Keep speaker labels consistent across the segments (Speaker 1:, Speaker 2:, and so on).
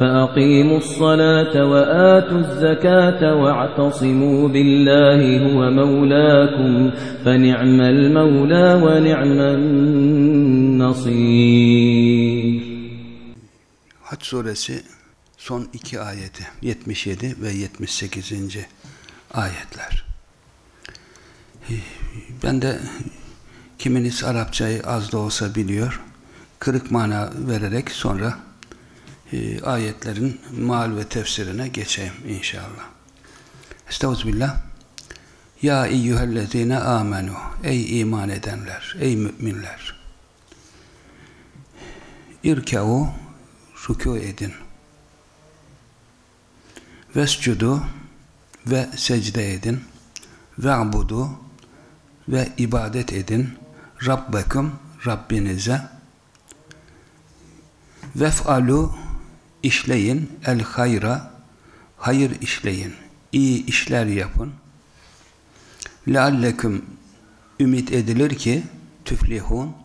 Speaker 1: فأقيموا الصلاة وآتوا الزكاة واعتصموا بالله هو مولاكم فنعم المولى ونعم النصير
Speaker 2: Haç suresi son iki ayeti 77 ve 78. ayetler. Ben de kiminiz Arapçayı az da olsa biliyor. Kırık mana vererek sonra e, ayetlerin mal ve tefsirine geçeyim inşallah. Estağfirullah. Ya eyyühellezine amenu. Ey iman edenler, ey müminler. İrkeu rükû edin. Vescudu ve secde edin. Ve'budu ve ibadet edin. Rabbekum Rabbinize. Vef'alu işleyin. El hayra hayır işleyin. iyi işler yapın. Lealleküm ümit edilir ki tüflihun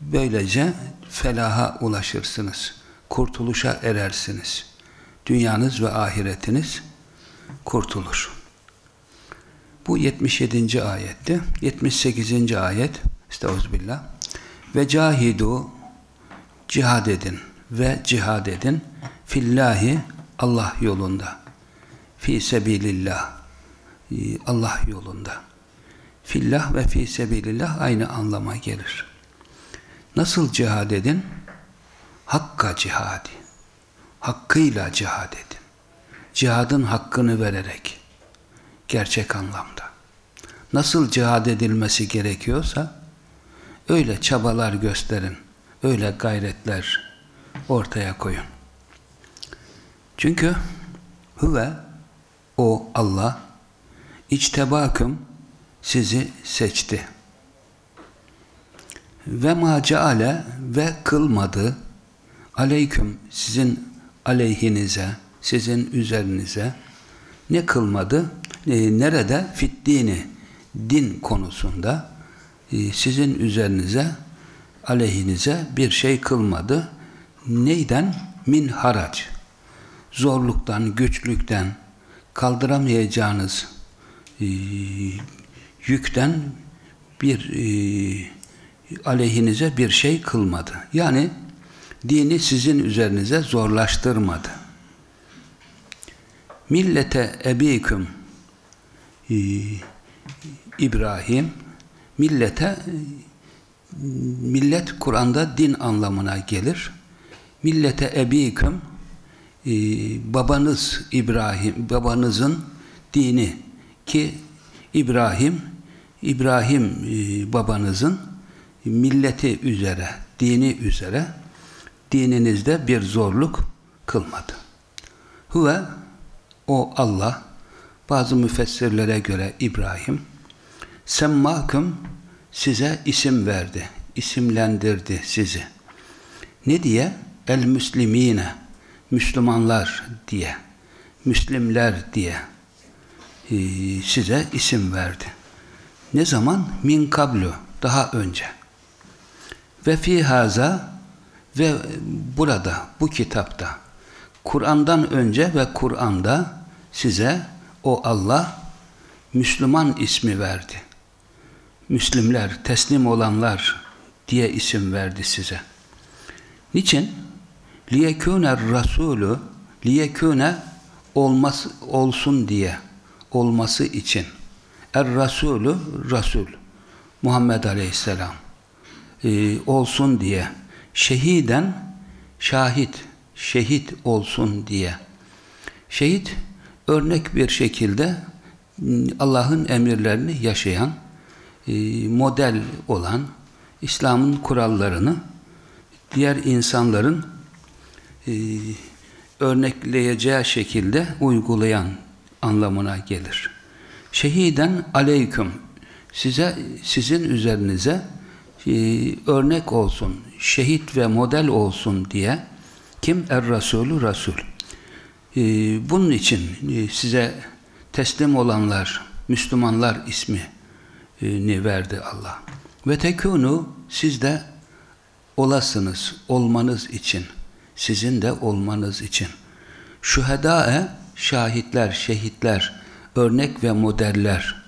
Speaker 2: böylece felaha ulaşırsınız. Kurtuluşa erersiniz. Dünyanız ve ahiretiniz kurtulur. Bu 77. ayetti. 78. ayet Estağfirullah. Ve cahidu cihad edin ve cihad edin fillahi Allah yolunda. Fi sebilillah Allah yolunda. Fillah ve fi sebilillah aynı anlama gelir. Nasıl cihad edin? Hakka cihadi. Hakkıyla cihad edin. Cihadın hakkını vererek. Gerçek anlamda. Nasıl cihad edilmesi gerekiyorsa öyle çabalar gösterin. Öyle gayretler ortaya koyun. Çünkü huve o Allah içtebaküm sizi seçti. Ve ma ceale ve kılmadı aleyküm sizin aleyhinize, sizin üzerinize ne kılmadı? E, nerede? Fiddini, din konusunda e, sizin üzerinize, aleyhinize bir şey kılmadı. Neyden? Min harac. Zorluktan, güçlükten, kaldıramayacağınız e, yükten bir e, aleyhinize bir şey kılmadı. Yani dini sizin üzerinize zorlaştırmadı. Millete ebiküm e, İbrahim millete millet Kur'an'da din anlamına gelir. Millete ebiküm e, babanız İbrahim babanızın dini ki İbrahim İbrahim e, babanızın milleti üzere, dini üzere dininizde bir zorluk kılmadı. Huve o Allah bazı müfessirlere göre İbrahim semmaküm size isim verdi, isimlendirdi sizi. Ne diye? El müslimine Müslümanlar diye, Müslimler diye e, size isim verdi. Ne zaman? Min kablu, daha önce. Ve fi haza ve burada bu kitapta Kur'an'dan önce ve Kur'an'da size o Allah Müslüman ismi verdi. Müslimler, teslim olanlar diye isim verdi size. Niçin? Liyekûne rasulü liyekûne olması olsun diye olması için. Er rasulü rasul Muhammed Aleyhisselam e, olsun diye şehiden şahit şehit olsun diye. Şehit örnek bir şekilde Allah'ın emirlerini yaşayan, e, model olan, İslam'ın kurallarını diğer insanların e, örnekleyeceği şekilde uygulayan anlamına gelir. Şehiden aleyküm size sizin üzerinize e, örnek olsun, şehit ve model olsun diye kim? Er Resulü Resul. E, bunun için e, size teslim olanlar, Müslümanlar ismini verdi Allah. Ve tekunu siz de olasınız, olmanız için, sizin de olmanız için. Şühedâe, şahitler, şehitler, örnek ve modeller,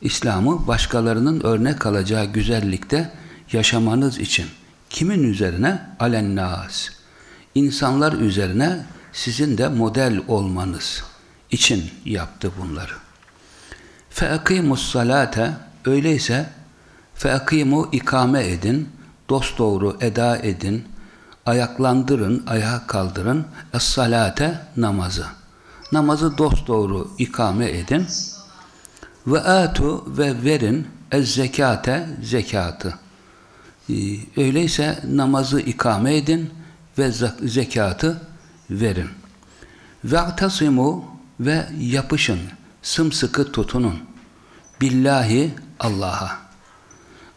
Speaker 2: İslam'ı başkalarının örnek alacağı güzellikte yaşamanız için. Kimin üzerine? Alennâs. İnsanlar üzerine sizin de model olmanız için yaptı bunları. Feakimus salate öyleyse feakimu ikame edin, dosdoğru eda edin, ayaklandırın, ayağa kaldırın, es-salate namazı. Namazı dosdoğru ikame edin ve atu ve verin ez zekate zekatı. Ee, öyleyse namazı ikame edin ve zekatı verin. Ve'tasimu ve yapışın, sımsıkı tutunun. Billahi Allah'a.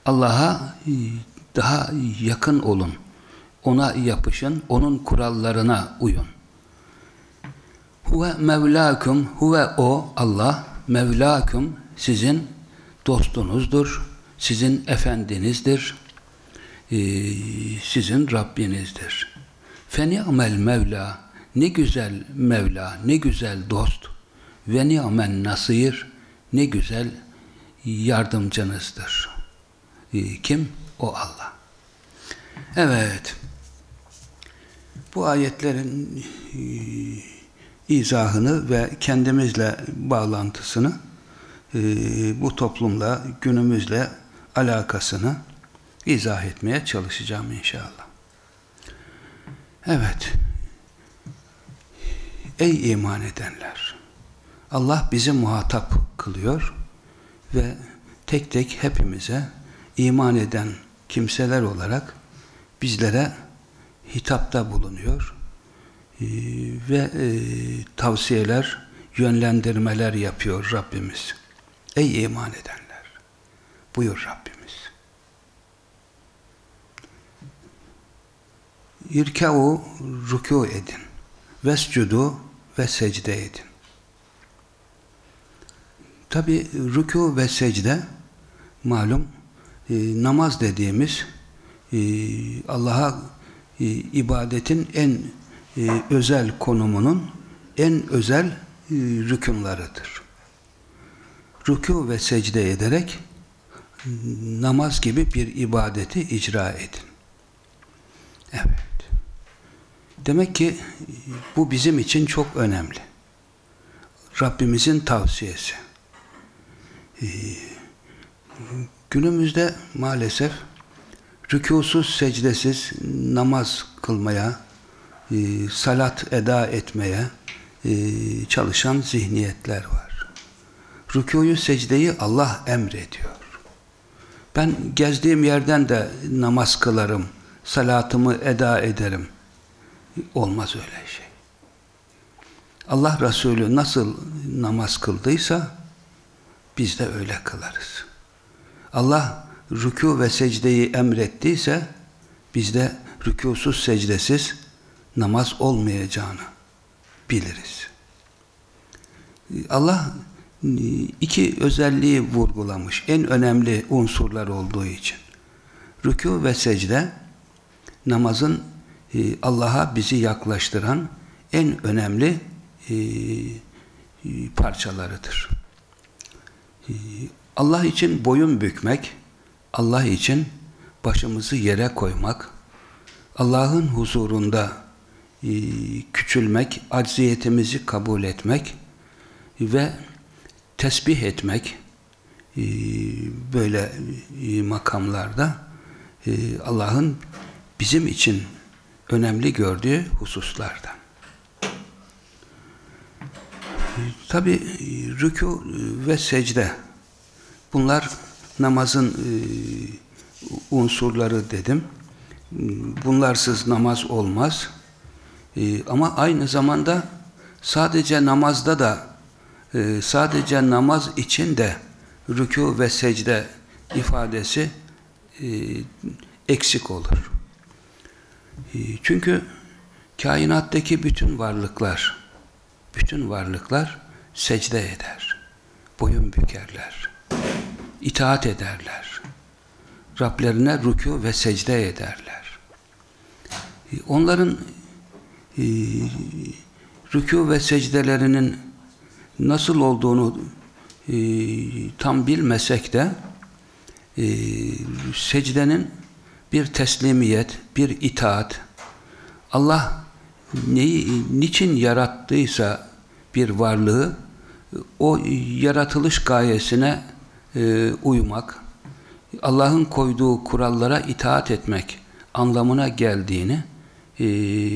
Speaker 2: Allah'a e, daha yakın olun. Ona yapışın, onun kurallarına uyun. Huve mevlakum, huve o Allah, mevlakum sizin dostunuzdur, sizin efendinizdir, e, sizin Rabbinizdir. Feni'mel mevla, ne güzel Mevla, ne güzel dost ve ni'men nasir, ne güzel yardımcınızdır. E, kim? O Allah. Evet. Bu ayetlerin e, izahını ve kendimizle bağlantısını e, bu toplumla, günümüzle alakasını izah etmeye çalışacağım inşallah. Evet. Ey iman edenler! Allah bizi muhatap kılıyor ve tek tek hepimize iman eden kimseler olarak bizlere hitapta bulunuyor ee, ve e, tavsiyeler, yönlendirmeler yapıyor Rabbimiz. Ey iman edenler! Buyur Rabbimiz. İrkâ'u rükû edin. Vescudu ve secde edin. Tabi rükû ve secde malum e, namaz dediğimiz e, Allah'a e, ibadetin en e, özel konumunun en özel e, rükünlarıdır. Rükû ve secde ederek namaz gibi bir ibadeti icra edin. Evet. Demek ki bu bizim için çok önemli. Rabbimizin tavsiyesi. Günümüzde maalesef rükusuz, secdesiz namaz kılmaya, e, salat eda etmeye e, çalışan zihniyetler var. Rükuyu, secdeyi Allah emrediyor. Ben gezdiğim yerden de namaz kılarım, salatımı eda ederim. Olmaz öyle şey. Allah Resulü nasıl namaz kıldıysa biz de öyle kılarız. Allah rükû ve secdeyi emrettiyse biz de rükûsuz secdesiz namaz olmayacağını biliriz. Allah iki özelliği vurgulamış. En önemli unsurlar olduğu için. Rükû ve secde namazın e, Allah'a bizi yaklaştıran en önemli e, e, parçalarıdır. Allah için boyun bükmek, Allah için başımızı yere koymak, Allah'ın huzurunda küçülmek, acziyetimizi kabul etmek ve tesbih etmek böyle makamlarda Allah'ın bizim için önemli gördüğü hususlardan. Tabi rükû ve secde bunlar namazın e, unsurları dedim. Bunlarsız namaz olmaz. E, ama aynı zamanda sadece namazda da e, sadece namaz için de rükû ve secde ifadesi eksik olur. Çünkü kainattaki bütün varlıklar bütün varlıklar secde eder. Boyun bükerler. İtaat ederler. Rablerine rükû ve secde ederler. Onların e, rükû ve secdelerinin nasıl olduğunu e, tam bilmesek de e, secdenin bir teslimiyet, bir itaat, Allah neyi, niçin yarattıysa bir varlığı o yaratılış gayesine e, uymak, Allah'ın koyduğu kurallara itaat etmek anlamına geldiğini e,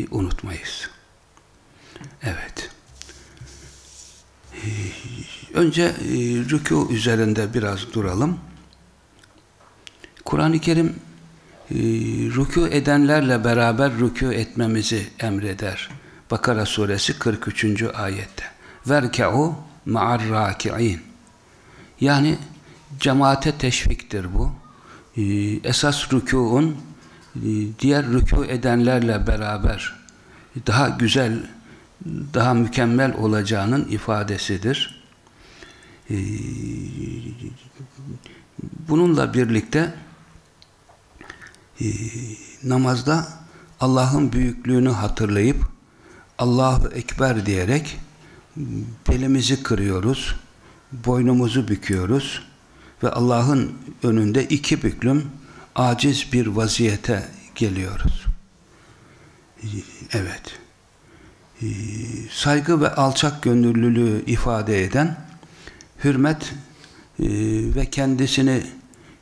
Speaker 2: unutmayız. Evet. E, önce e, rükû üzerinde biraz duralım. Kur'an-ı Kerim e, rükû edenlerle beraber rükû etmemizi emreder. Bakara suresi 43. ayette. Verke'u ma'ar raki'in. Yani cemaate teşviktir bu. Ee, esas rükûun e, diğer rükû edenlerle beraber daha güzel, daha mükemmel olacağının ifadesidir. Ee, bununla birlikte e, namazda Allah'ın büyüklüğünü hatırlayıp Allahu Ekber diyerek belimizi kırıyoruz, boynumuzu büküyoruz ve Allah'ın önünde iki büklüm aciz bir vaziyete geliyoruz. Evet. Saygı ve alçak gönüllülüğü ifade eden hürmet e, ve kendisini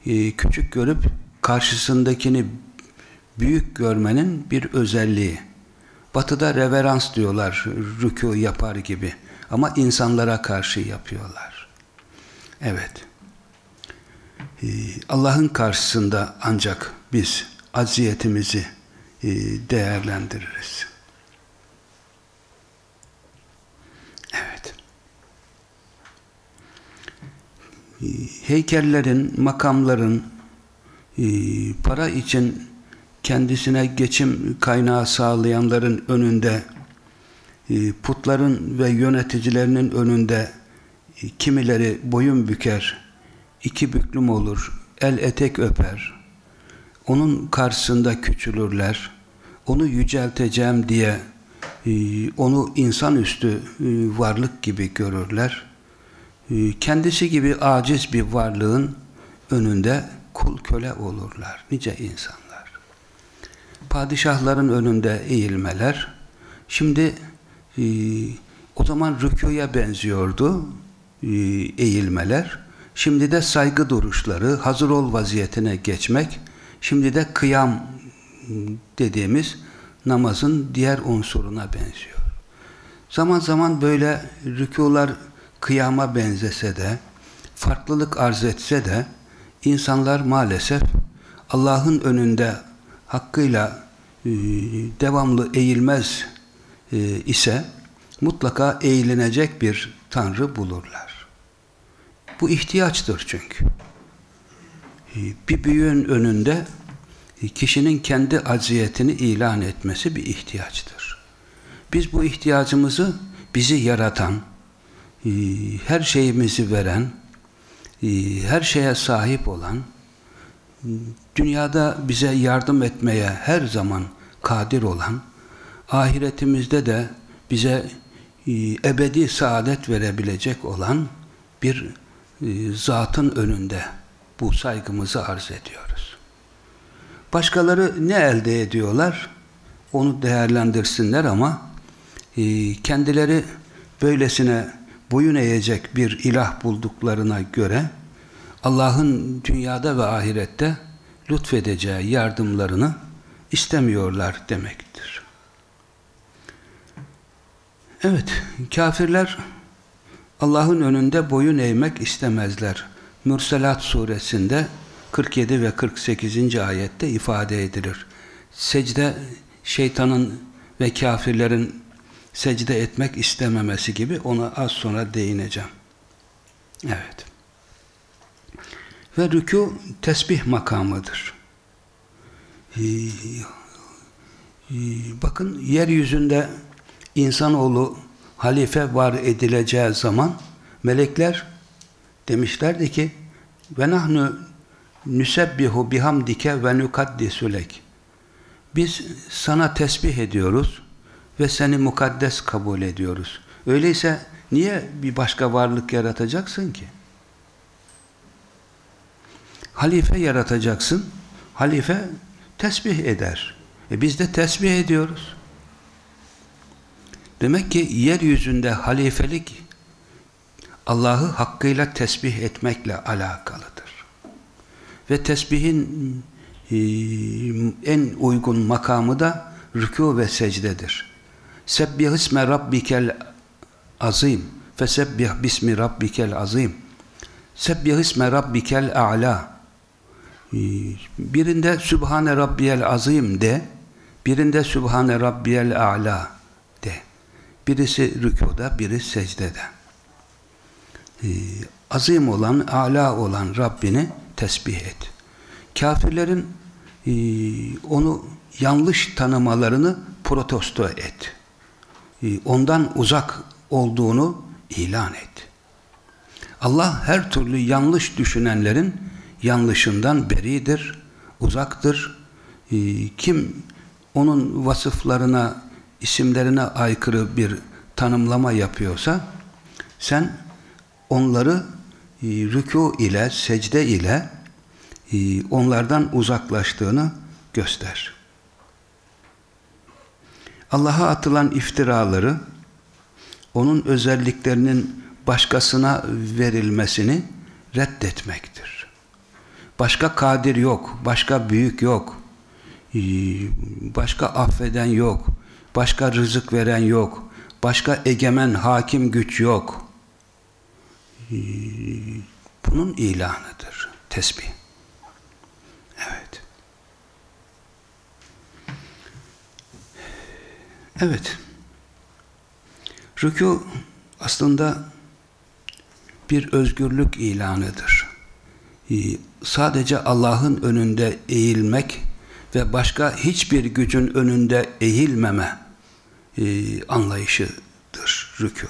Speaker 2: e, küçük görüp karşısındakini büyük görmenin bir özelliği. Batı'da reverans diyorlar, rükû yapar gibi. Ama insanlara karşı yapıyorlar. Evet. Ee, Allah'ın karşısında ancak biz aziyetimizi e, değerlendiririz. Evet. Ee, heykellerin, makamların e, para için kendisine geçim kaynağı sağlayanların önünde e, putların ve yöneticilerinin önünde kimileri boyun büker, iki büklüm olur, el etek öper. Onun karşısında küçülürler. Onu yücelteceğim diye e, onu insanüstü varlık gibi görürler. Kendisi gibi aciz bir varlığın önünde kul köle olurlar. Nice insan padişahların önünde eğilmeler. Şimdi e, o zaman rükûya benziyordu e, eğilmeler. Şimdi de saygı duruşları, hazır ol vaziyetine geçmek. Şimdi de kıyam dediğimiz namazın diğer unsuruna benziyor. Zaman zaman böyle rükular kıyama benzese de, farklılık arz etse de, insanlar maalesef Allah'ın önünde hakkıyla e, devamlı eğilmez e, ise mutlaka eğilinecek bir Tanrı bulurlar. Bu ihtiyaçtır çünkü. E, bir büyüğün önünde e, kişinin kendi aziyetini ilan etmesi bir ihtiyaçtır. Biz bu ihtiyacımızı bizi yaratan, e, her şeyimizi veren, e, her şeye sahip olan, dünyada bize yardım etmeye her zaman kadir olan, ahiretimizde de bize ebedi saadet verebilecek olan bir e, zatın önünde bu saygımızı arz ediyoruz. Başkaları ne elde ediyorlar? Onu değerlendirsinler ama e, kendileri böylesine boyun eğecek bir ilah bulduklarına göre Allah'ın dünyada ve ahirette lütfedeceği yardımlarını istemiyorlar demektir. Evet, kafirler Allah'ın önünde boyun eğmek istemezler. Mürselat suresinde 47 ve 48. ayette ifade edilir. Secde şeytanın ve kafirlerin secde etmek istememesi gibi ona az sonra değineceğim. Evet. Ve rükû tesbih makamıdır. Ee, bakın yeryüzünde insanoğlu halife var edileceği zaman melekler demişlerdi ki ve nahnu nusebbihu bihamdike ve nukaddisulek biz sana tesbih ediyoruz ve seni mukaddes kabul ediyoruz. Öyleyse niye bir başka varlık yaratacaksın ki? Halife yaratacaksın. Halife tesbih eder. E biz de tesbih ediyoruz. Demek ki yeryüzünde halifelik Allah'ı hakkıyla tesbih etmekle alakalıdır. Ve tesbihin e, en uygun makamı da rükû ve secdedir. Sebbih isme rabbikel azim fesebbih bismi rabbikel azim Sebbih isme rabbikel a'la ee, birinde Sübhane Rabbiyel Azim de birinde Sübhane Rabbiyel A'la birisi rükuda biri secdede. Ee, azim olan a'la olan Rabbini tesbih et. Kafirlerin e, onu yanlış tanımalarını protesto et. E, ondan uzak olduğunu ilan et. Allah her türlü yanlış düşünenlerin yanlışından beridir, uzaktır. Ee, kim onun vasıflarına, isimlerine aykırı bir tanımlama yapıyorsa sen onları e, rükû ile, secde ile e, onlardan uzaklaştığını göster. Allah'a atılan iftiraları onun özelliklerinin başkasına verilmesini reddetmektir. Başka kadir yok, başka büyük yok, ee, başka affeden yok, başka rızık veren yok, başka egemen hakim güç yok. Bunun ilanıdır tesbih. Evet. Evet. Rükû aslında bir özgürlük ilanıdır. Ee, sadece Allah'ın önünde eğilmek ve başka hiçbir gücün önünde eğilmeme e, anlayışıdır rükû.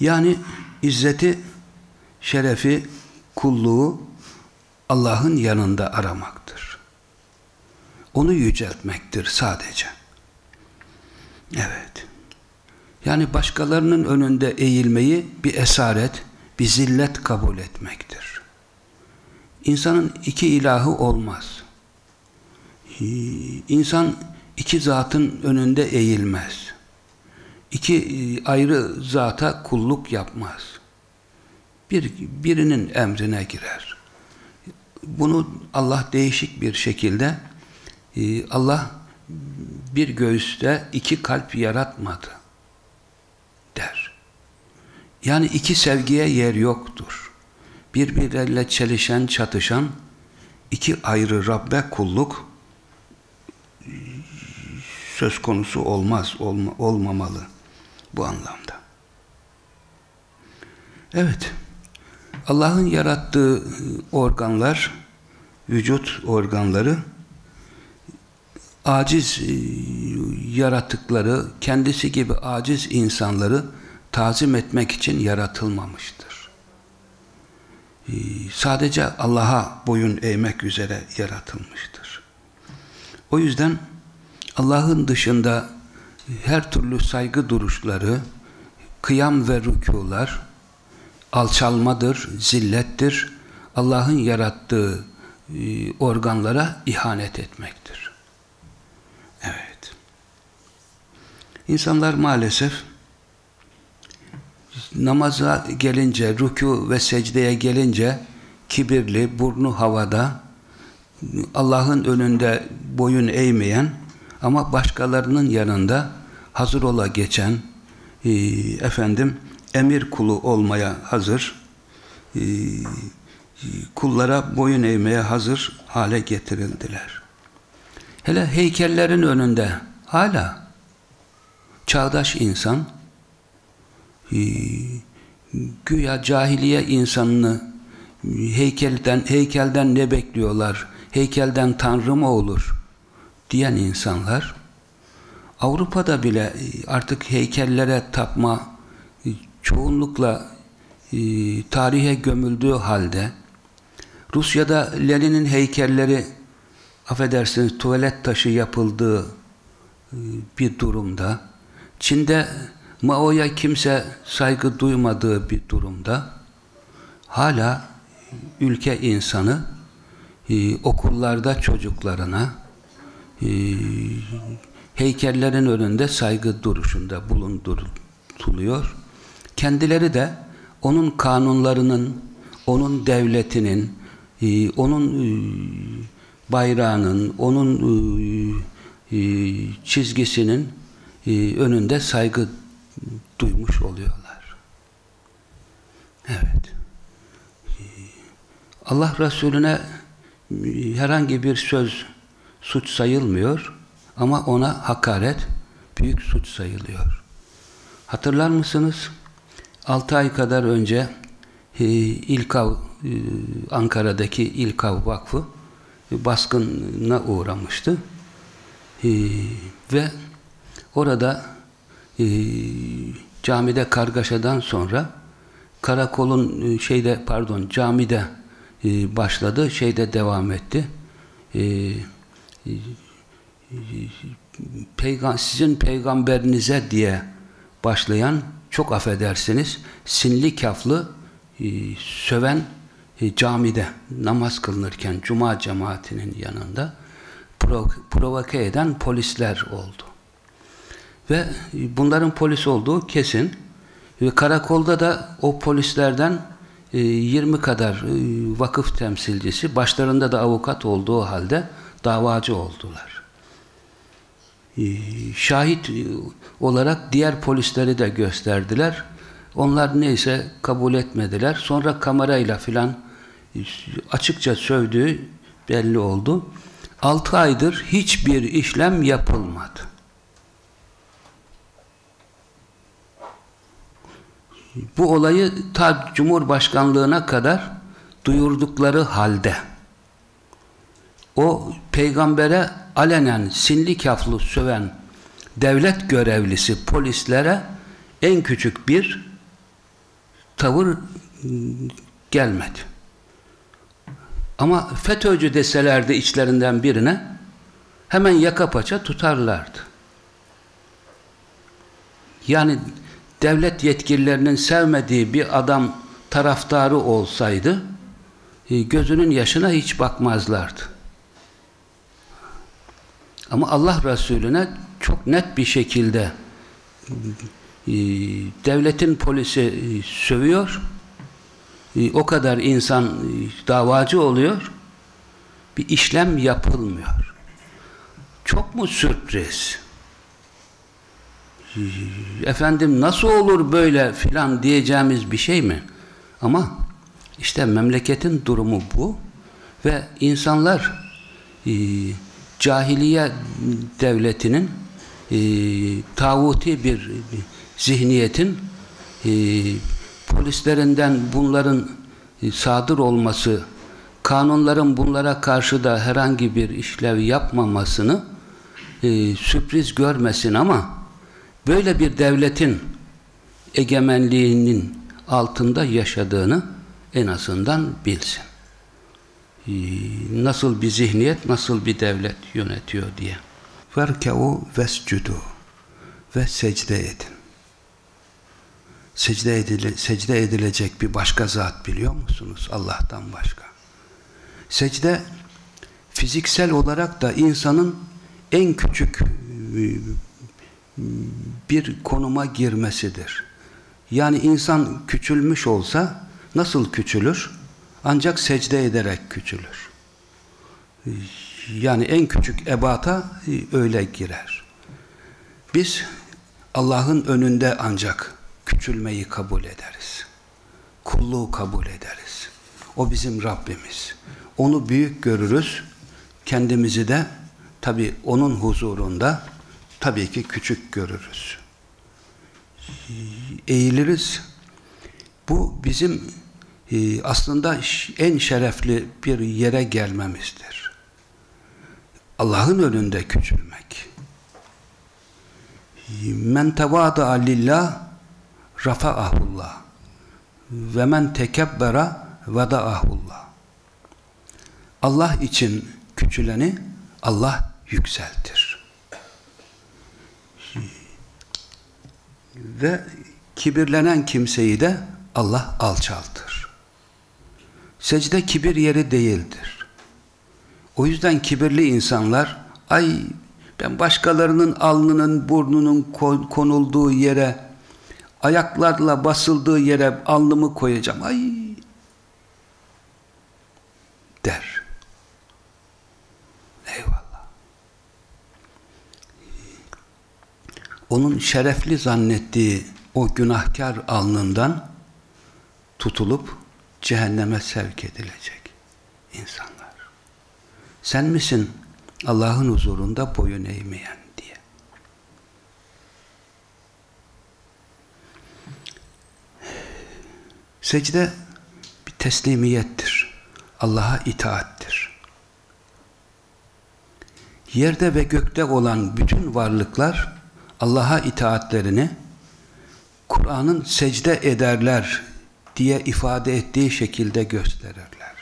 Speaker 2: Yani izzeti, şerefi, kulluğu Allah'ın yanında aramaktır. Onu yüceltmektir sadece. Evet. Yani başkalarının önünde eğilmeyi bir esaret, bir zillet kabul etmektir. İnsanın iki ilahı olmaz. İnsan iki zatın önünde eğilmez. İki e, ayrı zata kulluk yapmaz. Bir, birinin emrine girer. Bunu Allah değişik bir şekilde e, Allah bir göğüste iki kalp yaratmadı der. Yani iki sevgiye yer yoktur. Birbirleriyle çelişen, çatışan iki ayrı Rabbe kulluk söz konusu olmaz, olma, olmamalı bu anlamda. Evet, Allah'ın yarattığı organlar, vücut organları, aciz e, yaratıkları, kendisi gibi aciz insanları tazim etmek için yaratılmamıştır. sadece Allah'a boyun eğmek üzere yaratılmıştır. O yüzden Allah'ın dışında her türlü saygı duruşları, kıyam ve rükular alçalmadır, zillettir. Allah'ın yarattığı e, organlara ihanet etmektir. Evet. İnsanlar maalesef namaza gelince, rükû ve secdeye gelince kibirli, burnu havada, Allah'ın önünde boyun eğmeyen ama başkalarının yanında hazır ola geçen, e, efendim emir kulu olmaya hazır, e, kullara boyun eğmeye hazır hale getirildiler. Hele heykellerin önünde hala çağdaş insan e, güya cahiliye insanını heykelden heykelden ne bekliyorlar? Heykelden tanrı mı olur? Diyen insanlar Avrupa'da bile e, artık heykellere tapma e, çoğunlukla e, tarihe gömüldüğü halde Rusya'da Lenin'in heykelleri affedersiniz tuvalet taşı yapıldığı bir durumda Çin'de Mao'ya kimse saygı duymadığı bir durumda hala ülke insanı okullarda çocuklarına e, heykellerin önünde saygı duruşunda bulunduruluyor. Kendileri de onun kanunlarının, onun devletinin, e, onun e, bayrağının, onun e, çizgisinin önünde saygı duymuş oluyorlar. Evet. Allah Resulüne herhangi bir söz suç sayılmıyor ama ona hakaret büyük suç sayılıyor. Hatırlar mısınız? 6 ay kadar önce e, İlkav e, Ankara'daki İlkav Vakfı e, baskına uğramıştı. Ve orada camide kargaşadan sonra karakolun şeyde pardon camide başladı, şeyde devam etti. E, e, peyga sizin peygamberinize diye başlayan çok affedersiniz sinli kaflı e, söven e, camide namaz kılınırken cuma cemaatinin yanında prov provoke eden polisler oldu. Ve e, bunların polis olduğu kesin. Ve karakolda da o polislerden e, 20 kadar vakıf temsilcisi başlarında da avukat olduğu halde davacı oldular. E, şahit olarak diğer polisleri de gösterdiler. Onlar neyse kabul etmediler. Sonra kamerayla filan açıkça sövdüğü belli oldu. 6 aydır hiçbir işlem yapılmadı. Bu olayı ta Cumhurbaşkanlığına kadar duyurdukları halde o peygambere alenen sinli kaflı söven devlet görevlisi polislere en küçük bir tavır gelmedi. Ama FETÖ'cü deselerdi içlerinden birine hemen yaka paça tutarlardı. Yani devlet yetkililerinin sevmediği bir adam taraftarı olsaydı gözünün yaşına hiç bakmazlardı. Ama Allah Resulüne çok net bir şekilde devletin polisi sövüyor, o kadar insan davacı oluyor, bir işlem yapılmıyor. Çok mu sürpriz? Efendim nasıl olur böyle filan diyeceğimiz bir şey mi? Ama işte memleketin durumu bu ve insanlar e, cahiliye devletinin e, tağuti bir zihniyetin e, polislerinden bunların e, sadır olması, kanunların bunlara karşı da herhangi bir işlev yapmamasını e, sürpriz görmesin ama böyle bir devletin egemenliğinin altında yaşadığını en azından bilsin. Ee, nasıl bir zihniyet, nasıl bir devlet yönetiyor diye. Verke'u vescudu ve secde edin. Secde, edile, secde edilecek bir başka zat biliyor musunuz? Allah'tan başka. Secde fiziksel olarak da insanın en küçük e, bir konuma girmesidir. Yani insan küçülmüş olsa nasıl küçülür? Ancak secde ederek küçülür. Yani en küçük ebata e, öyle girer. Biz Allah'ın önünde ancak küçülmeyi kabul ederiz. Kulluğu kabul ederiz. O bizim Rabbimiz. Onu büyük görürüz. Kendimizi de tabi onun huzurunda tabii ki küçük görürüz. Eğiliriz. Bu bizim aslında en şerefli bir yere gelmemizdir. Allah'ın önünde küçülmek. Men tevâda lillah rafa'ahullah ve men tekebbera veda'ahullah. Allah için küçüleni Allah yükseltir. Ve kibirlenen kimseyi de Allah alçaltır. Secde kibir yeri değildir. O yüzden kibirli insanlar ay ben başkalarının alnının burnunun konulduğu yere ayaklarla basıldığı yere alnımı koyacağım. Ay der. Eyvallah. Onun şerefli zannettiği o günahkar alnından tutulup cehenneme sevk edilecek insanlar. Sen misin Allah'ın huzurunda boyun eğmeyen diye. Secde bir teslimiyettir. Allah'a itaattir. Yerde ve gökte olan bütün varlıklar Allah'a itaatlerini Kur'an'ın secde ederler diye ifade ettiği şekilde gösterirler.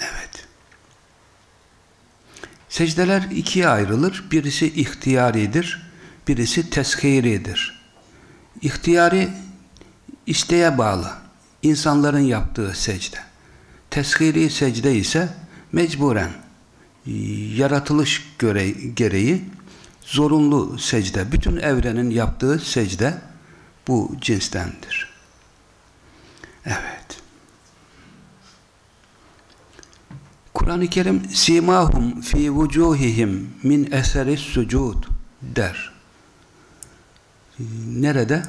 Speaker 2: Evet. Secdeler ikiye ayrılır. Birisi ihtiyaridir, birisi teshiridir. İhtiyari isteğe bağlı. İnsanların yaptığı secde. Teshiri secde ise mecburen yaratılış gereği zorunlu secde. Bütün evrenin yaptığı secde bu cinstendir. Evet. Kur'an-ı Kerim simahum fi vucuhihim min eseris sucud der. Nerede?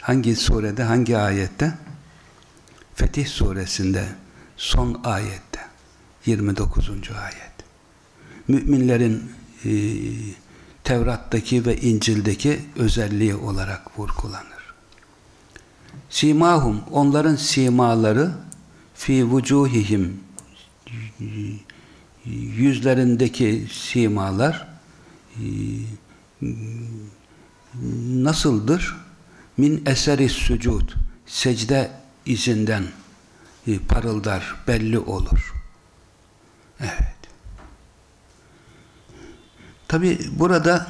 Speaker 2: Hangi surede, hangi ayette? Fetih suresinde son ayette 29. ayet. Müminlerin e, Tevrat'taki ve İncil'deki özelliği olarak vurgulanır. Simahum, onların simaları fi vucuhihim yüzlerindeki simalar nasıldır? Min eseri sucud secde izinden e, parıldar, belli olur. Evet. Tabi burada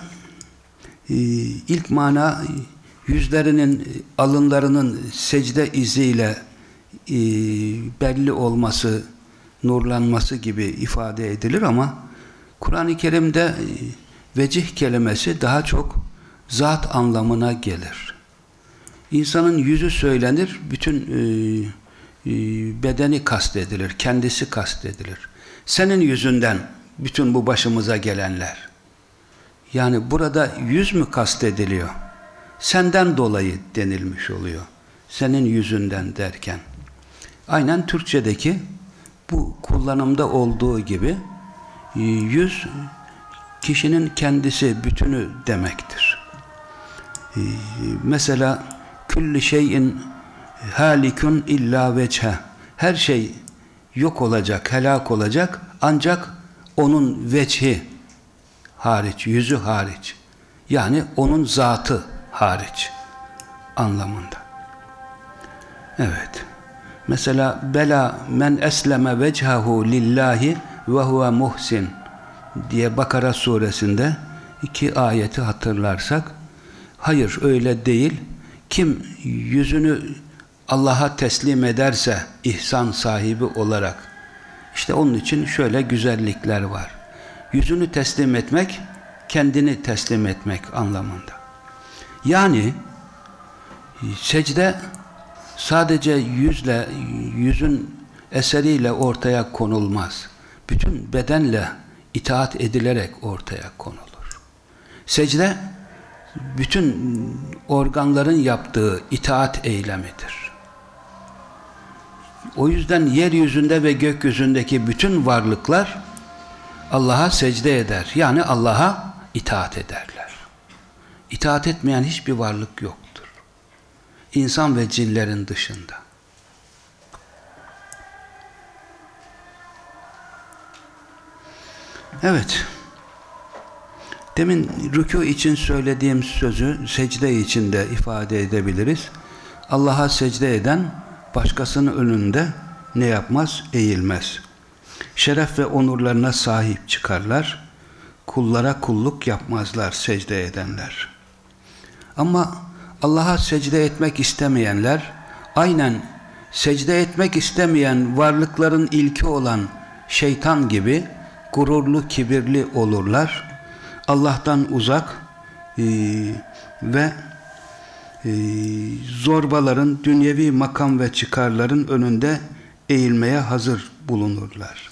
Speaker 2: e, ilk mana yüzlerinin, alınlarının secde iziyle e, belli olması, nurlanması gibi ifade edilir ama Kur'an-ı Kerim'de e, vecih kelimesi daha çok zat anlamına gelir. İnsanın yüzü söylenir, bütün e, e, bedeni kastedilir, kendisi kastedilir. Senin yüzünden bütün bu başımıza gelenler. Yani burada yüz mü kastediliyor? Senden dolayı denilmiş oluyor. Senin yüzünden derken. Aynen Türkçedeki bu kullanımda olduğu gibi e, yüz kişinin kendisi bütünü demektir. E, mesela külli şeyin halikun illa veçhe her şey yok olacak, helak olacak ancak onun veçhi hariç, yüzü hariç. Yani onun zatı hariç. anlamında. Evet. Mesela bela men esleme vechahu lillahi ve huve muhsin diye Bakara suresinde iki ayeti hatırlarsak hayır öyle değil. Kim yüzünü Allah'a teslim ederse ihsan sahibi olarak işte onun için şöyle güzellikler var. Yüzünü teslim etmek kendini teslim etmek anlamında. Yani secde sadece yüzle, yüzün eseriyle ortaya konulmaz. Bütün bedenle itaat edilerek ortaya konulur. Secde bütün organların yaptığı itaat eylemidir. O yüzden yeryüzünde ve gökyüzündeki bütün varlıklar Allah'a secde eder. Yani Allah'a itaat ederler. İtaat etmeyen hiçbir varlık yoktur. İnsan ve cinlerin dışında. Evet. Demin rükû için söylediğim sözü secde için de ifade edebiliriz. Allah'a secde eden başkasının önünde ne yapmaz? Eğilmez. Şeref ve onurlarına sahip çıkarlar. Kullara kulluk yapmazlar secde edenler. Ama Allah'a secde etmek istemeyenler aynen secde etmek istemeyen varlıkların ilki olan şeytan gibi gururlu, kibirli olurlar. Allah'tan uzak e, ve e, zorbaların, dünyevi makam ve çıkarların önünde eğilmeye hazır bulunurlar.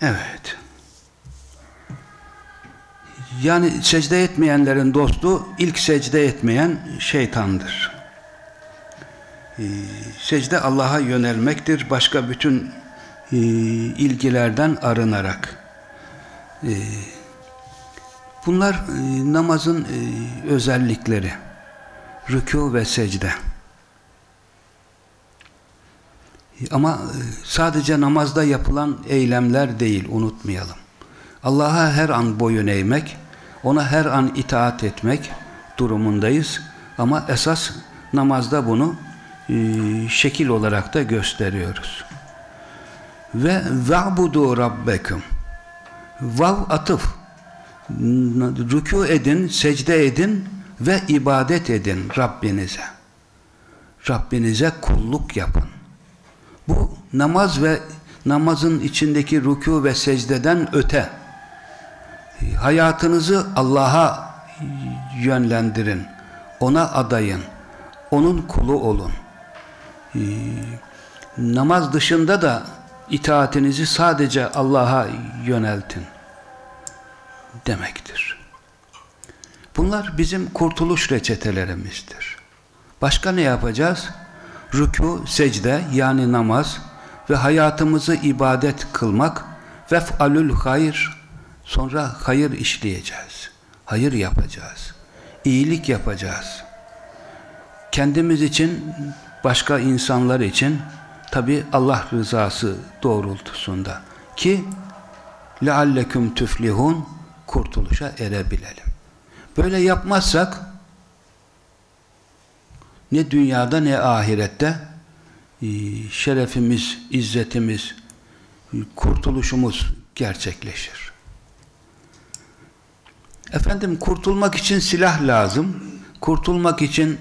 Speaker 2: Evet. Yani secde etmeyenlerin dostu ilk secde etmeyen şeytandır. Ee, secde Allah'a yönelmektir. Başka bütün e, ilgilerden arınarak. E, bunlar e, namazın e, özellikleri. Rükû ve secde. Ama e, sadece namazda yapılan eylemler değil, unutmayalım. Allah'a her an boyun eğmek, ona her an itaat etmek durumundayız. Ama esas namazda bunu e, şekil olarak da gösteriyoruz. Ve ve'budu rabbekum. Vav atıf. Rükû edin, secde edin ve ibadet edin Rabbinize. Rabbinize kulluk yapın. Bu namaz ve namazın içindeki rükû ve secdeden öte. Hayatınızı Allah'a yönlendirin. Ona adayın. Onun kulu olun. Ee, namaz dışında da itaatinizi sadece Allah'a yöneltin demektir. Bunlar bizim kurtuluş reçetelerimizdir. Başka ne yapacağız? Rükû, secde yani namaz ve hayatımızı ibadet kılmak vef'alül hayır sonra hayır işleyeceğiz. Hayır yapacağız. İyilik yapacağız. Kendimiz için, başka insanlar için tabi Allah rızası doğrultusunda ki lealleküm tüflihun kurtuluşa erebilelim. Böyle yapmazsak ne dünyada ne ahirette e, şerefimiz, izzetimiz, kurtuluşumuz gerçekleşir. Efendim kurtulmak için silah lazım. Kurtulmak için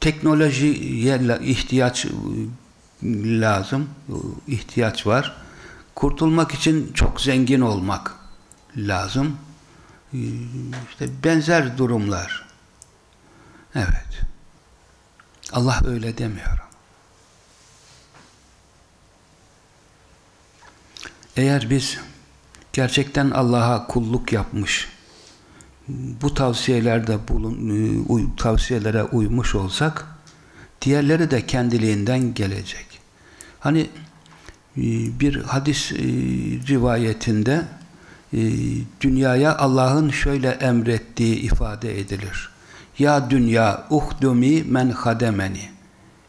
Speaker 2: teknolojiye ihtiyaç lazım. ihtiyaç var. Kurtulmak için çok zengin olmak lazım. İşte benzer durumlar. Evet. Allah öyle demiyor. Eğer biz gerçekten Allah'a kulluk yapmış, bu tavsiyelerde bulun, tavsiyelere uymuş olsak, diğerleri de kendiliğinden gelecek. Hani bir hadis rivayetinde dünyaya Allah'ın şöyle emrettiği ifade edilir. Ya dünya uhdumi men hademeni.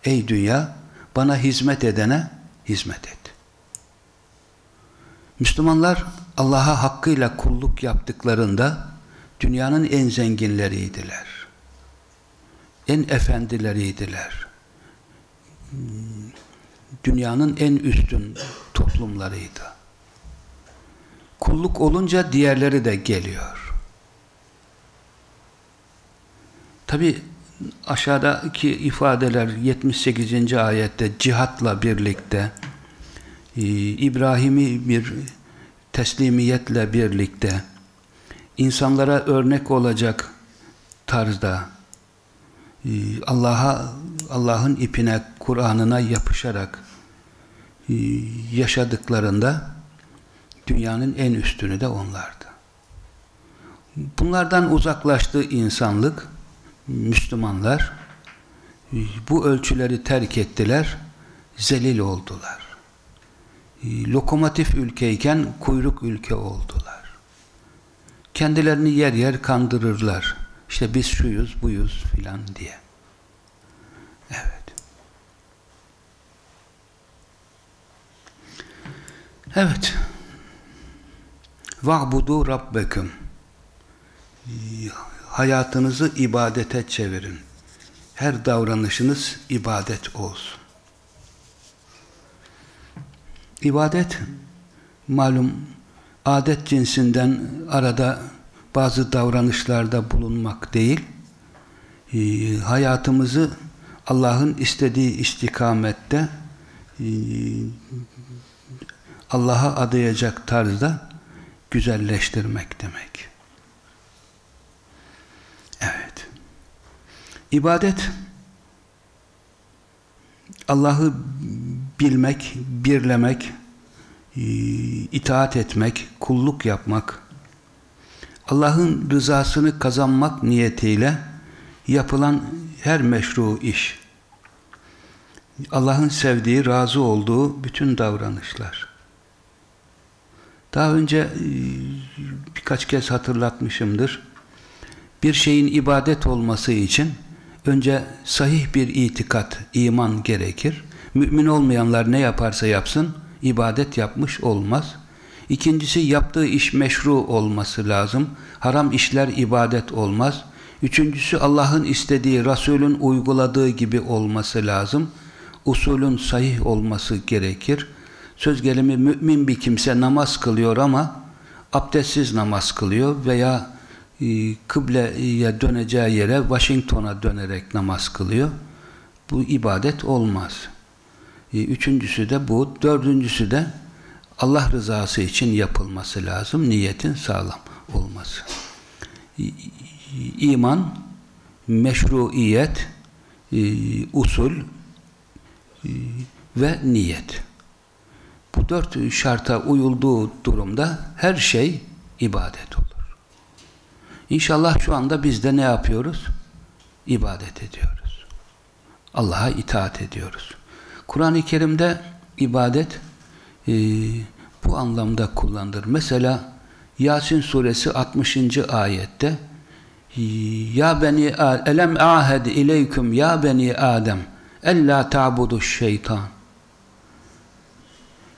Speaker 2: Ey dünya bana hizmet edene hizmet et. Müslümanlar Allah'a hakkıyla kulluk yaptıklarında dünyanın en zenginleriydiler. en efendileriydiler. Dünyanın en üstün toplumlarıydı. Kulluk olunca diğerleri de geliyor. Tabi aşağıdaki ifadeler 78. ayette cihatla birlikte e, İbrahim'i bir teslimiyetle birlikte insanlara örnek olacak tarzda e, Allah'a Allah'ın ipine, Kur'an'ına yapışarak e, yaşadıklarında dünyanın en üstünü de onlardı. Bunlardan uzaklaştı insanlık, Müslümanlar bu ölçüleri terk ettiler, zelil oldular. Lokomotif ülkeyken kuyruk ülke oldular. Kendilerini yer yer kandırırlar. İşte biz şuyuz, buyuz filan diye. Evet. Evet. Va'budu rabbekum. Hayatınızı ibadete çevirin. Her davranışınız ibadet olsun. İbadet malum adet cinsinden arada bazı davranışlarda bulunmak değil, e, hayatımızı Allah'ın istediği istikamette e, Allah'a adayacak tarzda güzelleştirmek demek. Evet. İbadet Allah'ı bilmek, birlemek, e, itaat etmek, kulluk yapmak, Allah'ın rızasını kazanmak niyetiyle yapılan her meşru iş, Allah'ın sevdiği, razı olduğu bütün davranışlar. Daha önce e, birkaç kez hatırlatmışımdır. Bir şeyin ibadet olması için önce sahih bir itikat, iman gerekir. Mümin olmayanlar ne yaparsa yapsın, ibadet yapmış olmaz. İkincisi yaptığı iş meşru olması lazım. Haram işler ibadet olmaz. Üçüncüsü Allah'ın istediği, Resulün uyguladığı gibi olması lazım. Usulün sahih olması gerekir. Söz gelimi mümin bir kimse namaz kılıyor ama abdestsiz namaz kılıyor veya kıbleye döneceği yere Washington'a dönerek namaz kılıyor. Bu ibadet olmaz. E, üçüncüsü de bu. Dördüncüsü de Allah rızası için yapılması lazım. Niyetin sağlam olması. İman, meşruiyet, e, usul e, ve niyet. Bu dört şarta uyulduğu durumda her şey ibadet olur. İnşallah şu anda biz de ne yapıyoruz? İbadet ediyoruz. Allah'a itaat ediyoruz. Kur'an-ı Kerim'de ibadet e, bu anlamda kullanılır. Mesela Yasin suresi 60. ayette Ya beni elem ahed ileyküm ya beni Adem ella ta'budu şeytan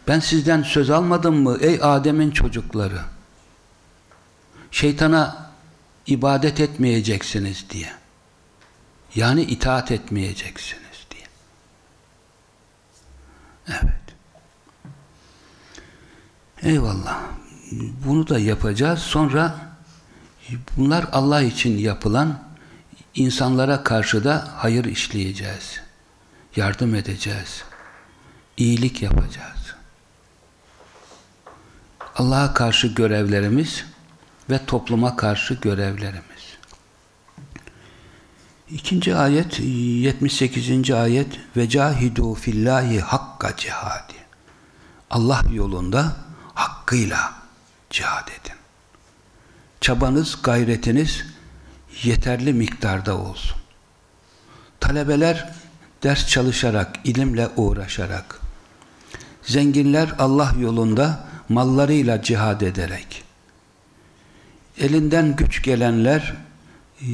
Speaker 2: Ben sizden söz almadım mı ey Adem'in çocukları? Şeytana ibadet etmeyeceksiniz diye. Yani itaat etmeyeceksiniz diye. Evet. Eyvallah. Bunu da yapacağız. Sonra bunlar Allah için yapılan insanlara karşı da hayır işleyeceğiz. Yardım edeceğiz. İyilik yapacağız. Allah'a karşı görevlerimiz ve topluma karşı görevlerimiz. İkinci ayet, 78. ayet ve cahidu fillahi hakka cihadi. Allah yolunda hakkıyla cihad edin. Çabanız, gayretiniz yeterli miktarda olsun. Talebeler ders çalışarak, ilimle uğraşarak, zenginler Allah yolunda mallarıyla cihad ederek, elinden güç gelenler e,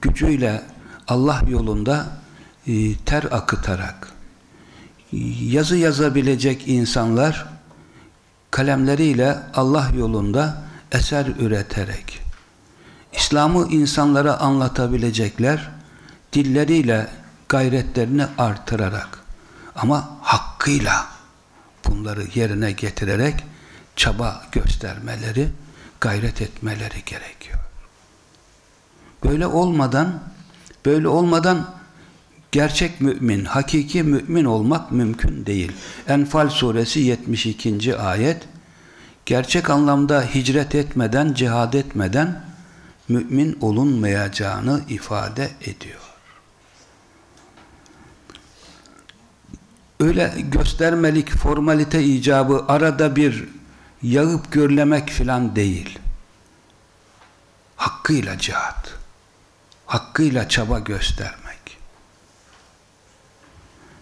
Speaker 2: gücüyle Allah yolunda e, ter akıtarak, yazı yazabilecek insanlar kalemleriyle Allah yolunda eser üreterek İslam'ı insanlara anlatabilecekler dilleriyle gayretlerini artırarak ama hakkıyla bunları yerine getirerek çaba göstermeleri, gayret etmeleri gerekiyor. Böyle olmadan böyle olmadan gerçek mümin, hakiki mümin olmak mümkün değil. Enfal suresi 72. ayet gerçek anlamda hicret etmeden, cihad etmeden mümin olunmayacağını ifade ediyor. Öyle göstermelik, formalite icabı arada bir yağıp görlemek filan değil. Hakkıyla cihat, hakkıyla çaba göstermek.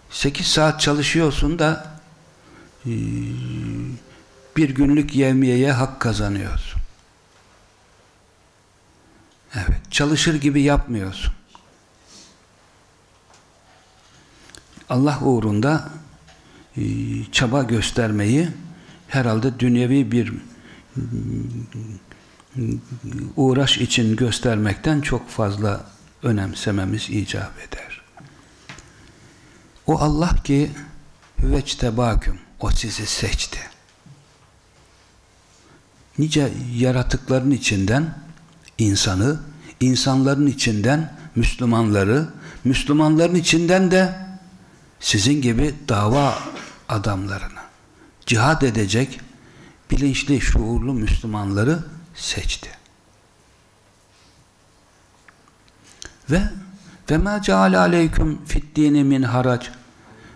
Speaker 2: 8 saat çalışıyorsun da bir günlük yevmiyeye hak kazanıyorsun. Evet, çalışır gibi yapmıyorsun. Allah uğrunda e, çaba göstermeyi herhalde dünyevi bir uğraş için göstermekten çok fazla önemsememiz icap eder. O Allah ki hüveçtebâküm o sizi seçti. Nice yaratıkların içinden insanı, insanların içinden Müslümanları, Müslümanların içinden de sizin gibi dava adamlarını, cihad edecek bilinçli, şuurlu Müslümanları seçti. Ve ve ma ceale aleyküm fiddini min harac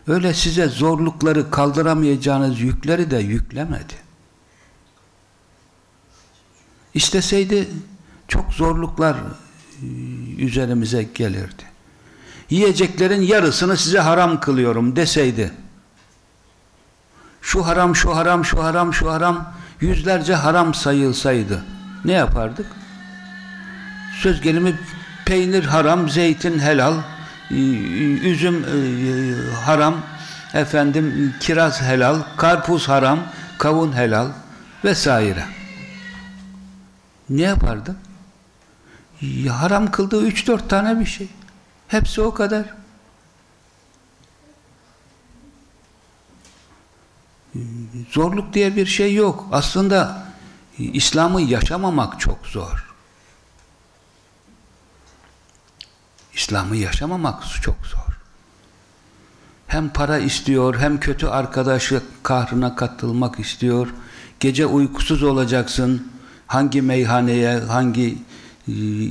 Speaker 2: öyle size zorlukları kaldıramayacağınız yükleri de yüklemedi. İsteseydi çok zorluklar üzerimize gelirdi. Yiyeceklerin yarısını size haram kılıyorum deseydi şu haram, şu haram, şu haram, şu haram yüzlerce haram sayılsaydı ne yapardık? Söz gelimi peynir haram, zeytin helal, üzüm haram, efendim kiraz helal, karpuz haram, kavun helal vesaire. Ne yapardı? Haram kıldığı üç dört tane bir şey. Hepsi o kadar. Zorluk diye bir şey yok. Aslında İslam'ı yaşamamak çok zor. İslam'ı yaşamamak çok zor. Hem para istiyor, hem kötü arkadaşı kahrına katılmak istiyor. Gece uykusuz olacaksın. Hangi meyhaneye, hangi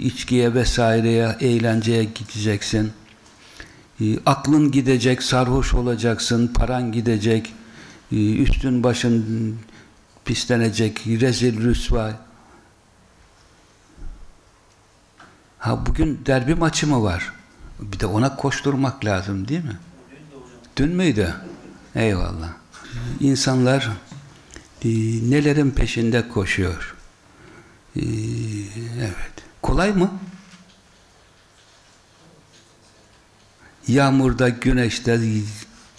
Speaker 2: içkiye vesaireye, eğlenceye gideceksin. Aklın gidecek, sarhoş olacaksın, paran gidecek, üstün başın pislenecek, rezil rüsva. Ha bugün derbi maçı mı var? Bir de ona koşturmak lazım değil mi? Dün müydü? Eyvallah. İnsanlar e, nelerin peşinde koşuyor. E, evet. Kolay mı? Yağmurda, güneşte,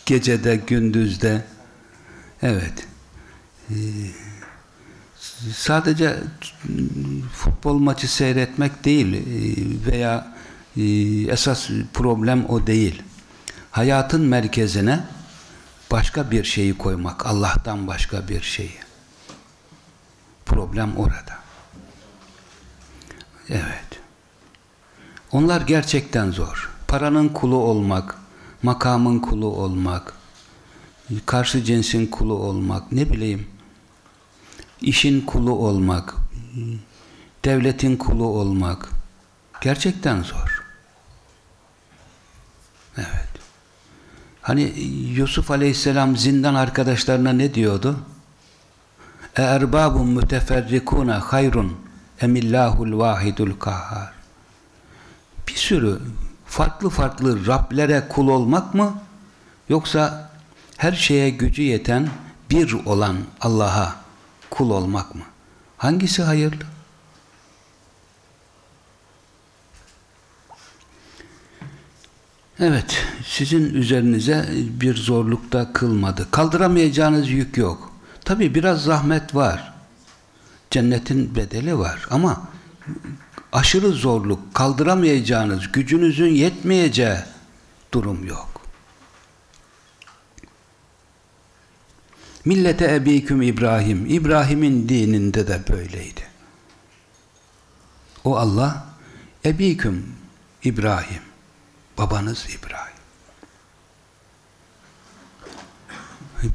Speaker 2: gecede, gündüzde. Evet. Ee, sadece futbol maçı seyretmek değil veya esas problem o değil. Hayatın merkezine başka bir şeyi koymak. Allah'tan başka bir şeyi. Problem orada. Evet. Onlar gerçekten zor. Paranın kulu olmak, makamın kulu olmak, karşı cinsin kulu olmak, ne bileyim, işin kulu olmak, devletin kulu olmak gerçekten zor. Evet. Hani Yusuf Aleyhisselam zindan arkadaşlarına ne diyordu? E erbabun müteferrikune hayrun emillahul vahidul kahhar. Bir sürü farklı farklı Rablere kul olmak mı? Yoksa her şeye gücü yeten bir olan Allah'a kul olmak mı? Hangisi hayırlı? Evet, sizin üzerinize bir zorlukta kılmadı. Kaldıramayacağınız yük yok. Tabi biraz zahmet var. Cennetin bedeli var ama aşırı zorluk, kaldıramayacağınız, gücünüzün yetmeyeceği durum yok. Millete ebiküm İbrahim, İbrahim'in dininde de böyleydi. O Allah, ebiküm İbrahim, babanız İbrahim.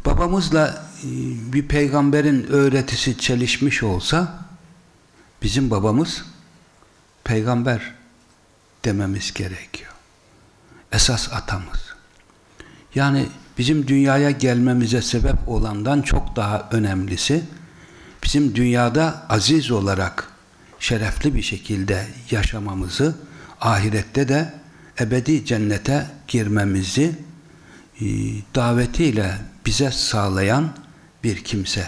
Speaker 2: Babamızla e, bir peygamberin öğretisi çelişmiş olsa, bizim babamız peygamber dememiz gerekiyor. Esas atamız. Yani bizim dünyaya gelmemize sebep olandan çok daha önemlisi, bizim dünyada aziz olarak şerefli bir şekilde yaşamamızı, ahirette de ebedi cennete girmemizi e, davetiyle bize sağlayan bir kimse.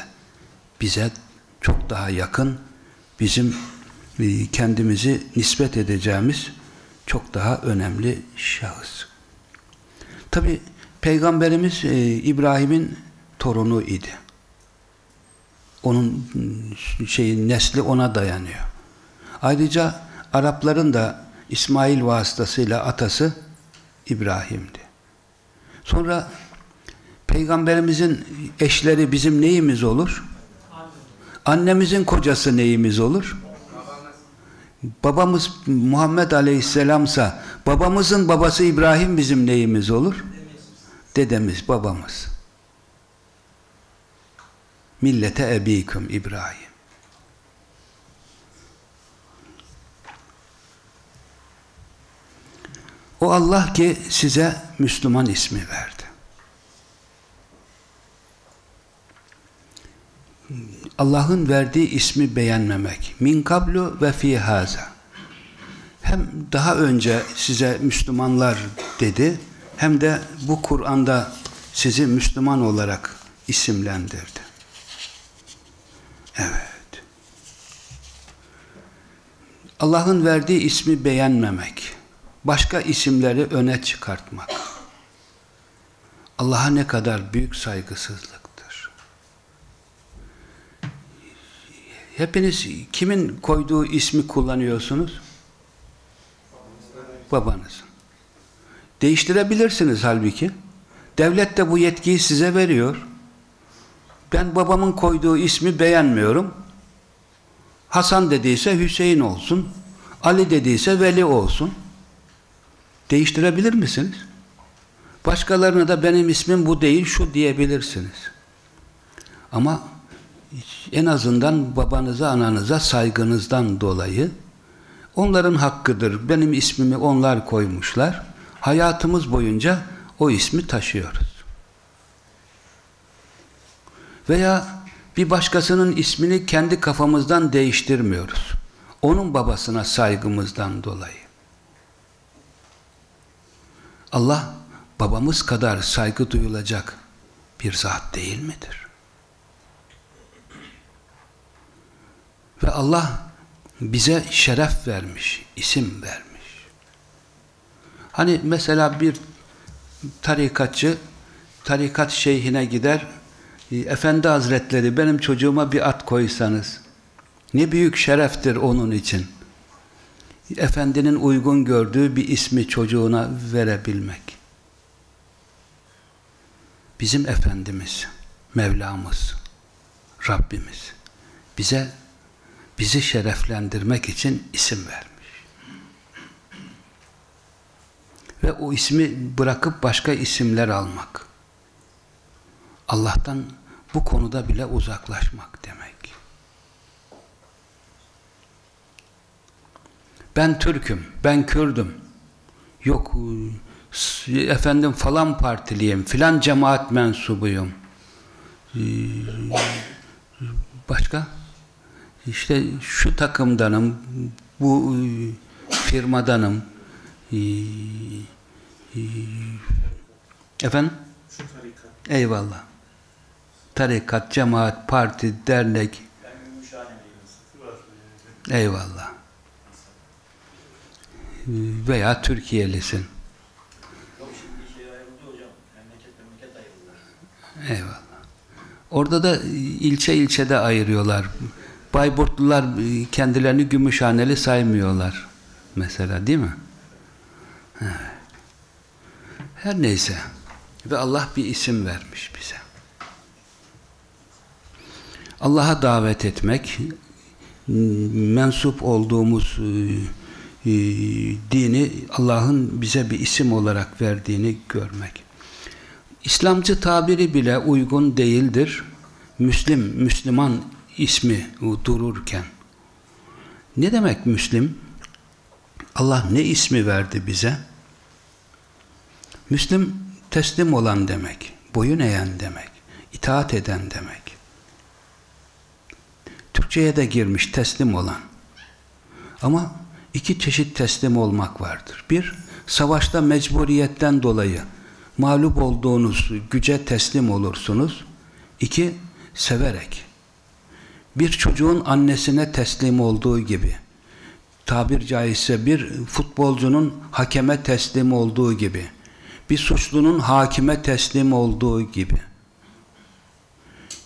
Speaker 2: Bize çok daha yakın, bizim e, kendimizi nispet edeceğimiz çok daha önemli şahıs. Tabi Peygamberimiz e, İbrahim'in torunu idi. Onun şeyin nesli ona dayanıyor. Ayrıca Arapların da İsmail vasıtasıyla atası İbrahim'di. Sonra Peygamberimizin eşleri bizim neyimiz olur? Annemizin kocası neyimiz olur? Babamız Muhammed Aleyhisselamsa babamızın babası İbrahim bizim neyimiz olur? Dedemiz, babamız. Millete ebiküm İbrahim. O Allah ki size Müslüman ismi verdi. Allah'ın verdiği ismi beğenmemek. Min kablu ve fi haza. Hem daha önce size Müslümanlar dedi, hem de bu Kur'an'da sizi Müslüman olarak isimlendirdi. Evet. Allah'ın verdiği ismi beğenmemek, başka isimleri öne çıkartmak. Allah'a ne kadar büyük saygısızlıktır. Hepiniz kimin koyduğu ismi kullanıyorsunuz? Babanızın. Değiştirebilirsiniz halbuki. Devlet de bu yetkiyi size veriyor. Ben babamın koyduğu ismi beğenmiyorum. Hasan dediyse Hüseyin olsun. Ali dediyse Veli olsun. Değiştirebilir misiniz? Başkalarına da benim ismim bu değil, şu diyebilirsiniz. Ama en azından babanıza, ananıza saygınızdan dolayı onların hakkıdır. Benim ismimi onlar koymuşlar. Hayatımız boyunca o ismi taşıyoruz. Veya bir başkasının ismini kendi kafamızdan değiştirmiyoruz. Onun babasına saygımızdan dolayı. Allah babamız kadar saygı duyulacak bir zat değil midir? Ve Allah bize şeref vermiş, isim vermiş. Hani mesela bir tarikatçı tarikat şeyhine gider, Efendi Hazretleri benim çocuğuma bir at koysanız, ne büyük şereftir onun için. Efendinin uygun gördüğü bir ismi çocuğuna verebilmek. Bizim Efendimiz, Mevlamız, Rabbimiz bize bizi şereflendirmek için isim vermiş. Ve o ismi bırakıp başka isimler almak. Allah'tan bu konuda bile uzaklaşmak demek. Ben Türk'üm, ben Kürd'üm. Yok efendim falan partiliyim, filan cemaat mensubuyum. Başka? İşte şu takımdanım, bu firmadanım. Efendim?
Speaker 3: Şu tarikat.
Speaker 2: Eyvallah. Tarikat, cemaat, parti, dernek. Eyvallah. Veya Türkiye'lisin.
Speaker 3: Şey.
Speaker 2: Eyvallah. Orada da ilçe ilçede ayırıyorlar. Bayburtlular e, kendilerini Gümüşhaneli saymıyorlar. Mesela değil mi? Her neyse. Ve Allah bir isim vermiş bize. Allah'a davet etmek, mensup olduğumuz e, e, dini Allah'ın bize bir isim olarak verdiğini görmek. İslamcı tabiri bile uygun değildir. Müslim, Müslüman ismi dururken. Ne demek Müslim? Allah ne ismi verdi bize? Müslim teslim olan demek, boyun eğen demek, itaat eden demek. Türkçe'ye de girmiş teslim olan. Ama iki çeşit teslim olmak vardır. Bir, savaşta mecburiyetten dolayı mağlup olduğunuz güce teslim olursunuz. İki, severek. Bir çocuğun annesine teslim olduğu gibi, tabir caizse bir futbolcunun hakeme teslim olduğu gibi, bir suçlunun hakime teslim olduğu gibi,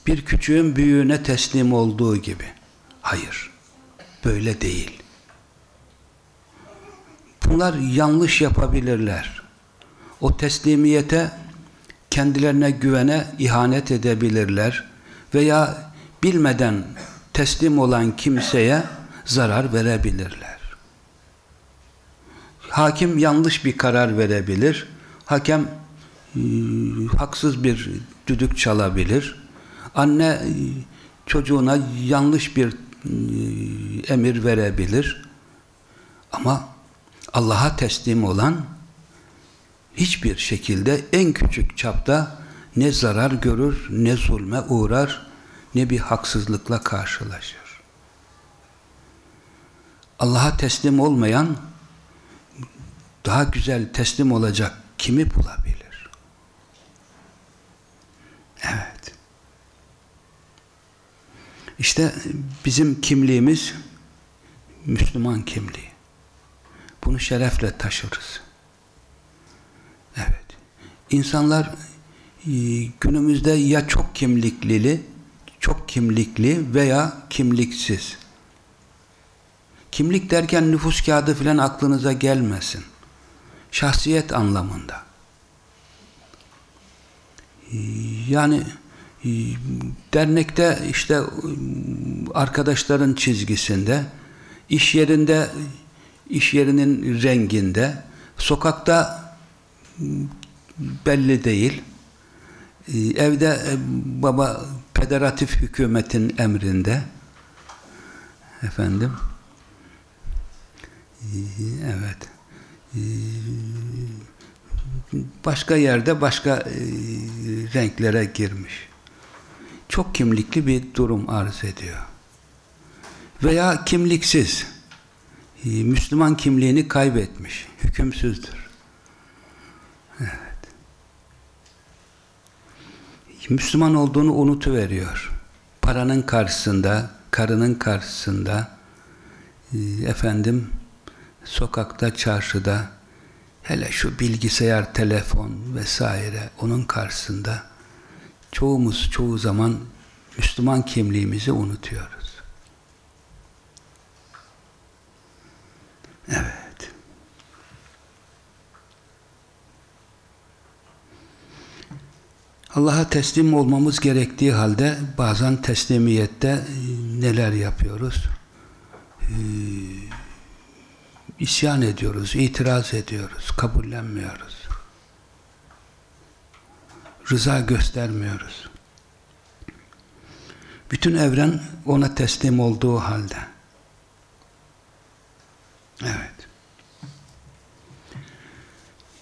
Speaker 2: bir küçüğün büyüğüne teslim olduğu gibi. Hayır, böyle değil. Bunlar yanlış yapabilirler. O teslimiyete kendilerine güvene ihanet edebilirler veya bilmeden teslim olan kimseye zarar verebilirler. Hakim yanlış bir karar verebilir. Hakem e, haksız bir düdük çalabilir. Anne e, çocuğuna yanlış bir e, emir verebilir. Ama Allah'a teslim olan hiçbir şekilde en küçük çapta ne zarar görür, ne zulme uğrar, ne bir haksızlıkla karşılaşır. Allah'a teslim olmayan daha güzel teslim olacak kimi bulabilir? Evet. İşte bizim kimliğimiz Müslüman kimliği. Bunu şerefle taşırız. Evet. İnsanlar e, günümüzde ya çok kimliklili, çok kimlikli veya kimliksiz. Kimlik derken nüfus kağıdı filan aklınıza gelmesin. Şahsiyet anlamında. E, yani e, dernekte işte arkadaşların çizgisinde, iş yerinde iş yerinin renginde, sokakta belli değil. Ee, evde e, baba federatif hükümetin emrinde. Efendim. Evet. Başka yerde başka e, renklere girmiş. Çok kimlikli bir durum arz ediyor. Veya kimliksiz. Müslüman kimliğini kaybetmiş. Hükümsüzdür. Evet. Müslüman olduğunu unutuveriyor. Paranın karşısında, karının karşısında, e, efendim, sokakta, çarşıda, hele şu bilgisayar, telefon vesaire onun karşısında çoğumuz çoğu zaman Müslüman kimliğimizi unutuyoruz. Evet. Allah'a teslim olmamız gerektiği halde bazen teslimiyette neler yapıyoruz? Ee, isyan ediyoruz, itiraz ediyoruz, kabullenmiyoruz. Rıza göstermiyoruz. Bütün evren ona teslim olduğu halde. Evet.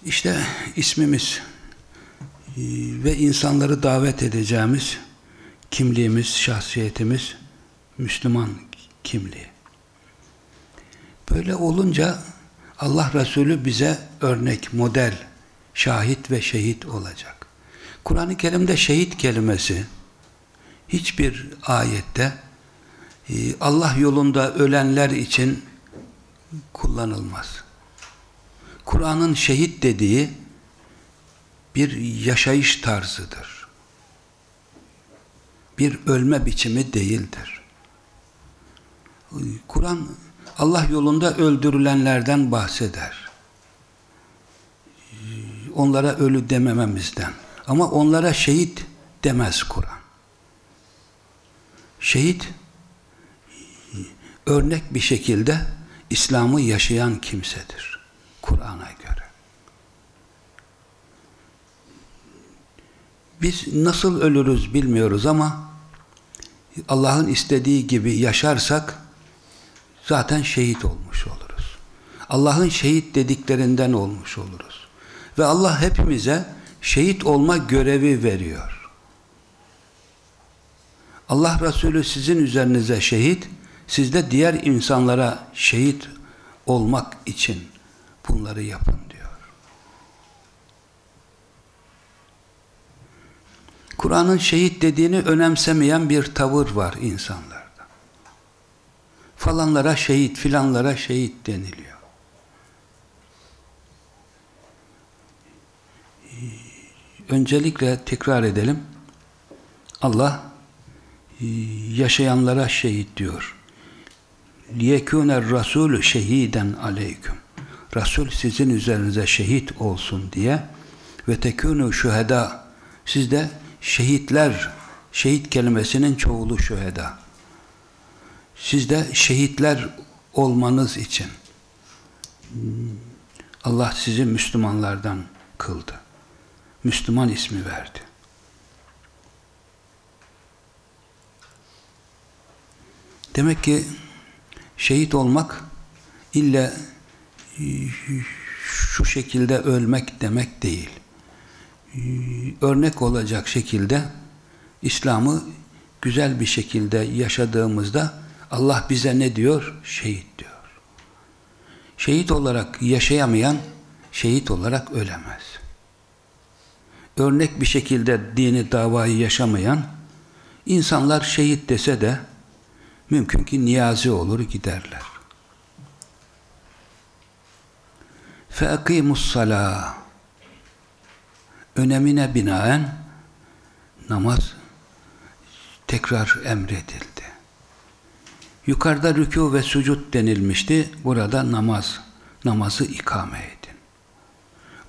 Speaker 2: İşte ismimiz ee, ve insanları davet edeceğimiz kimliğimiz, şahsiyetimiz Müslüman kimliği. Böyle olunca Allah Resulü bize örnek, model, şahit ve şehit olacak. Kur'an-ı Kerim'de şehit kelimesi hiçbir ayette e, Allah yolunda ölenler için kullanılmaz. Kur'an'ın şehit dediği bir yaşayış tarzıdır. Bir ölme biçimi değildir. Kur'an Allah yolunda öldürülenlerden bahseder. Onlara ölü demememizden. Ama onlara şehit demez Kur'an. Şehit örnek bir şekilde İslam'ı yaşayan kimsedir. Kur'an'a göre. Biz nasıl ölürüz bilmiyoruz ama Allah'ın istediği gibi yaşarsak zaten şehit olmuş oluruz. Allah'ın şehit dediklerinden olmuş oluruz. Ve Allah hepimize şehit olma görevi veriyor. Allah Resulü sizin üzerinize şehit, siz de diğer insanlara şehit olmak için bunları yapın diyor. Kur'an'ın şehit dediğini önemsemeyen bir tavır var insanlarda Falanlara şehit, filanlara şehit deniliyor. Öncelikle tekrar edelim. Allah yaşayanlara şehit diyor. لِيَكُونَ Rasul şehiden aleyküm. Resul sizin üzerinize şehit olsun diye ve tekûnû şühedâ sizde şehitler şehit kelimesinin çoğulu şüheda. Sizde şehitler olmanız için Allah sizi Müslümanlardan kıldı. Müslüman ismi verdi. Demek ki şehit olmak illa şu şekilde ölmek demek değil. Örnek olacak şekilde İslam'ı güzel bir şekilde yaşadığımızda Allah bize ne diyor? Şehit diyor. Şehit olarak yaşayamayan şehit olarak ölemez. Örnek bir şekilde dini davayı yaşamayan insanlar şehit dese de mümkün ki niyazi olur giderler. فَاَقِيمُ الصَّلَاةِ Önemine binaen namaz tekrar emredildi. Yukarıda rükû ve sucud denilmişti. Burada namaz, namazı ikame edin.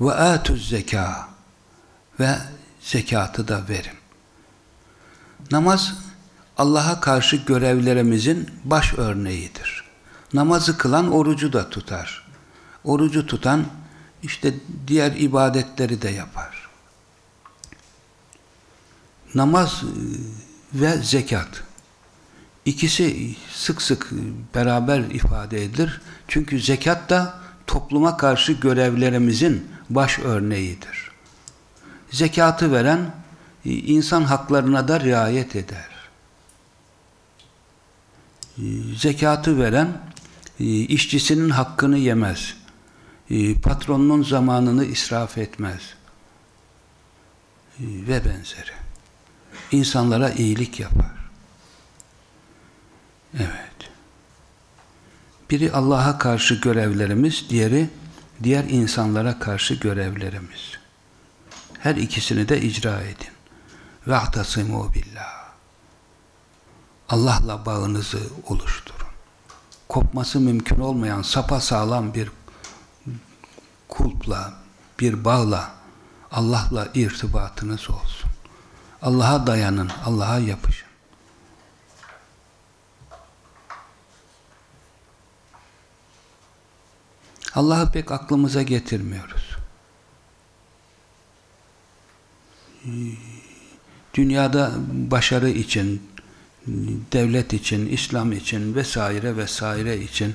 Speaker 2: Ve atuz zeka ve zekatı da verin. Namaz Allah'a karşı görevlerimizin baş örneğidir. Namazı kılan orucu da tutar. Orucu tutan işte diğer ibadetleri de yapar. Namaz ve zekat İkisi sık sık beraber ifade edilir. Çünkü zekat da topluma karşı görevlerimizin baş örneğidir. Zekatı veren insan haklarına da riayet eder. Zekatı veren işçisinin hakkını yemez. Patronunun zamanını israf etmez. Ve benzeri. İnsanlara iyilik yapar. Evet. Biri Allah'a karşı görevlerimiz, diğeri diğer insanlara karşı görevlerimiz. Her ikisini de icra edin. Ve'tasimu billah. Allah'la bağınızı oluşturun. Kopması mümkün olmayan sapa sağlam bir kulpla, bir bağla Allah'la irtibatınız olsun. Allah'a dayanın, Allah'a yapışın. Allah'ı pek aklımıza getirmiyoruz. Dünyada başarı için, devlet için, İslam için vesaire vesaire için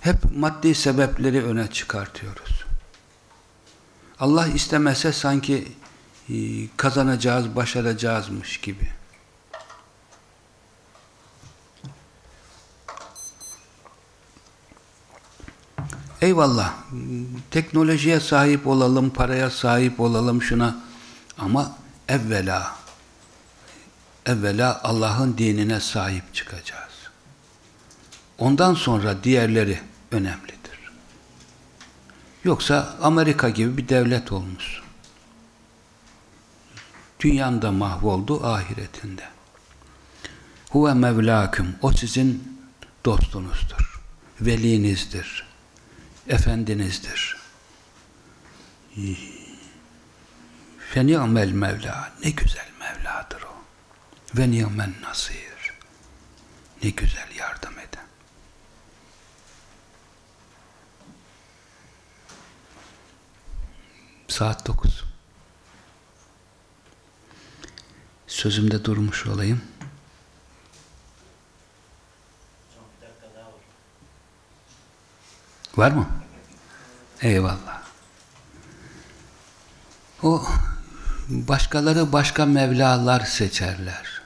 Speaker 2: hep maddi sebepleri öne çıkartıyoruz. Allah istemese sanki e, kazanacağız, başaracağızmış gibi. Eyvallah, teknolojiye sahip olalım, paraya sahip olalım şuna ama evvela evvela Allah'ın dinine sahip çıkacağız. Ondan sonra diğerleri önemlidir. Yoksa Amerika gibi bir devlet olmuş. Dünyanda mahvoldu, ahiretinde. Huve mevlâküm. O sizin dostunuzdur, velinizdir, efendinizdir. Fe ni'mel Mevla, ne güzel Mevladır o. Ve ni'men nasir, ne güzel yardım eden. Saat 9. Sözümde durmuş olayım.
Speaker 3: Hocam bir dakika daha var.
Speaker 2: Var mı? Eyvallah. O başkaları başka mevlalar seçerler.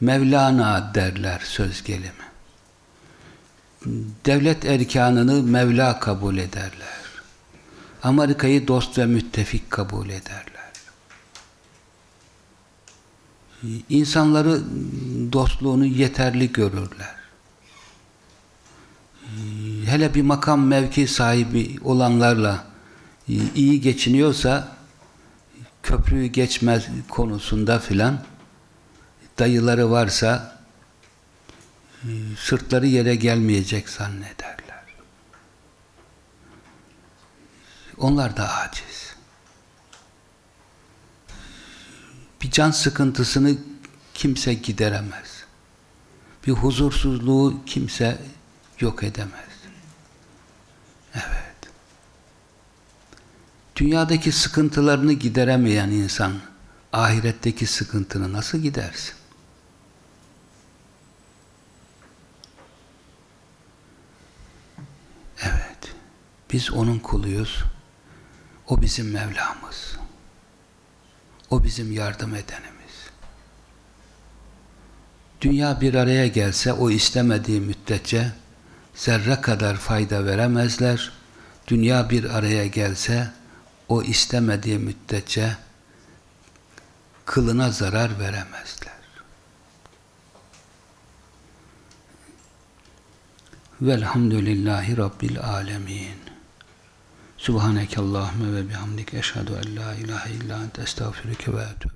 Speaker 2: Mevlana derler söz gelimi. Devlet erkanını Mevla kabul ederler. Amerika'yı dost ve müttefik kabul ederler. İnsanları dostluğunu yeterli görürler. Hele bir makam mevki sahibi olanlarla iyi geçiniyorsa köprüyü geçmez konusunda filan dayıları varsa sırtları yere gelmeyecek zannederler. Onlar da aciz. Bir can sıkıntısını kimse gideremez. Bir huzursuzluğu kimse yok edemez. Evet. Dünyadaki sıkıntılarını gideremeyen insan ahiretteki sıkıntını nasıl gidersin? Evet. Biz onun kuluyuz. O bizim Mevlamız. O bizim yardım edenimiz. Dünya bir araya gelse o istemediği müddetçe zerre kadar fayda veremezler. Dünya bir araya gelse o istemediği müddetçe kılına zarar veremezler. Velhamdülillahi Rabbil alemin. Subhaneke Allahümme ve bihamdik eşhedü en la ilahe illa ente estağfirüke ve etûbü